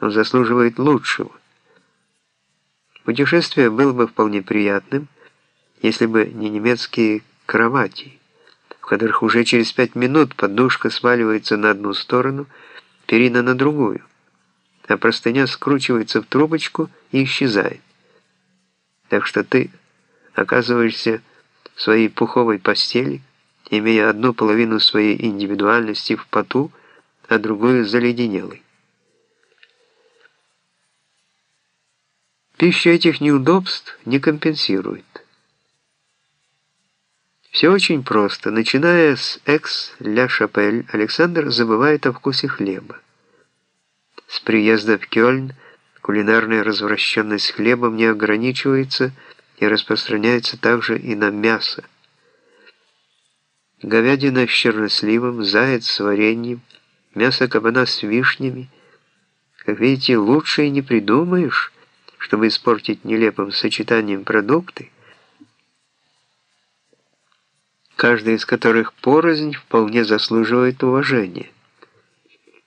Он заслуживает лучшего. Путешествие было бы вполне приятным, если бы не немецкие кровати, в которых уже через пять минут подушка сваливается на одну сторону, перина на другую, а простыня скручивается в трубочку и исчезает. Так что ты оказываешься в своей пуховой постели, имея одну половину своей индивидуальности в поту, а другую заледенелой. Пища этих неудобств не компенсирует. Все очень просто. Начиная с экс-ля-шапель, Александр забывает о вкусе хлеба. С приезда в Кёльн кулинарная развращенность хлебом не ограничивается и распространяется также и на мясо. Говядина с черносливом, заяц с вареньем, мясо кабана с вишнями. Как видите, лучше и не придумаешь, чтобы испортить нелепым сочетанием продукты, каждый из которых порознь вполне заслуживает уважения.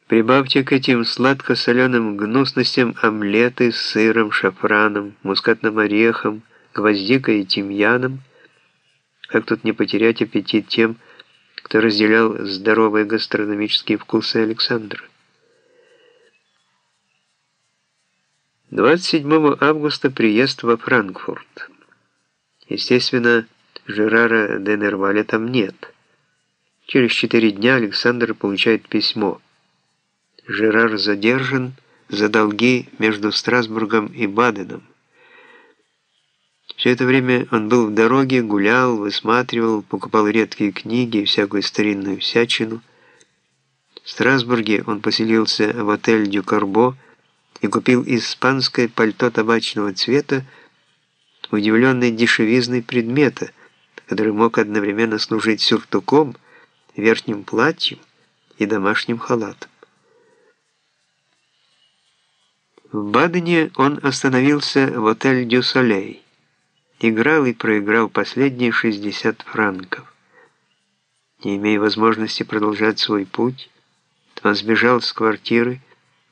Прибавьте к этим сладко-соленым гнусностям омлеты с сыром, шафраном, мускатным орехом, гвоздикой и тимьяном. Как тут не потерять аппетит тем, кто разделял здоровые гастрономические вкусы Александра? 27 августа приезд во Франкфурт. Естественно, Жерара де Нерваля там нет. Через четыре дня Александр получает письмо. Жерар задержан за долги между Страсбургом и Баденом. Все это время он был в дороге, гулял, высматривал, покупал редкие книги всякую старинную всячину. В Страсбурге он поселился в отель «Дю Карбо» и купил испанское пальто табачного цвета, удивленной дешевизной предмета, который мог одновременно служить сюртуком, верхним платьем и домашним халатом. В Бадене он остановился в отель «Дю Солей», играл и проиграл последние 60 франков. Не имея возможности продолжать свой путь, он сбежал с квартиры,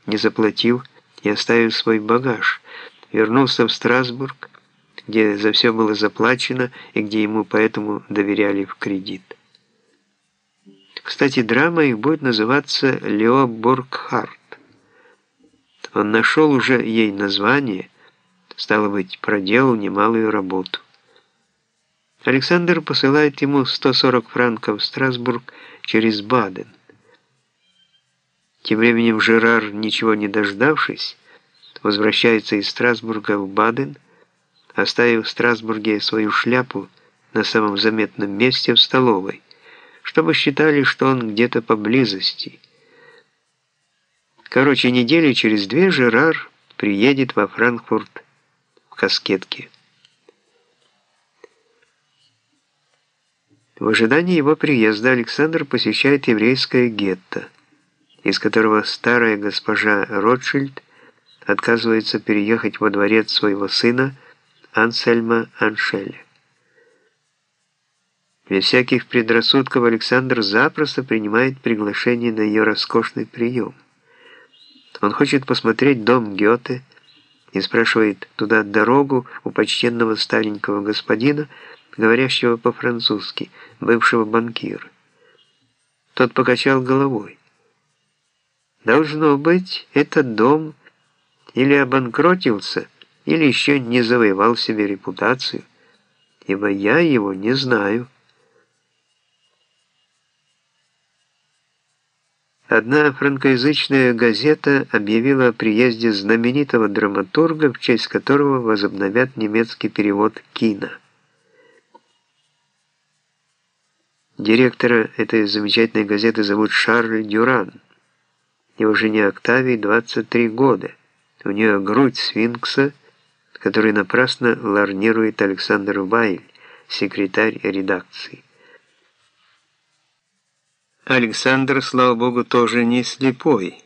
не заплатив и оставив свой багаж, вернулся в Страсбург, где за все было заплачено и где ему поэтому доверяли в кредит. Кстати, драма их будет называться «Лео Боргхарт». Он нашел уже ей название – стало быть, проделал немалую работу. Александр посылает ему 140 франков в Страсбург через Баден. Тем временем Жерар, ничего не дождавшись, возвращается из Страсбурга в Баден, оставив в Страсбурге свою шляпу на самом заметном месте в столовой, чтобы считали, что он где-то поблизости. Короче, недели через две Жерар приедет во Франкфурт каскетке. В ожидании его приезда Александр посещает еврейское гетто, из которого старая госпожа Ротшильд отказывается переехать во дворец своего сына Ансельма Аншеля. Без всяких предрассудков Александр запросто принимает приглашение на ее роскошный прием. Он хочет посмотреть дом Гёте, и спрашивает туда дорогу у почтенного старенького господина, говорящего по-французски, бывшего банкира. Тот покачал головой. Должно быть, этот дом или обанкротился, или еще не завоевал себе репутацию, ибо я его не знаю. Одна франкоязычная газета объявила о приезде знаменитого драматурга, в честь которого возобновят немецкий перевод «Кино». Директора этой замечательной газеты зовут Шарль Дюран. Его жене Октавии 23 года. У нее грудь сфинкса, который напрасно ларнирует Александр Вайль, секретарь редакции. Александр, слава богу, тоже не слепой.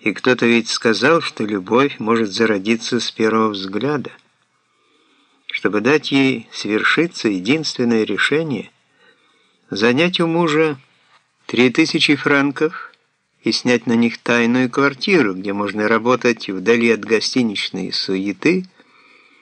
И кто-то ведь сказал, что любовь может зародиться с первого взгляда. Чтобы дать ей свершиться, единственное решение – занять у мужа три тысячи франков и снять на них тайную квартиру, где можно работать вдали от гостиничной суеты –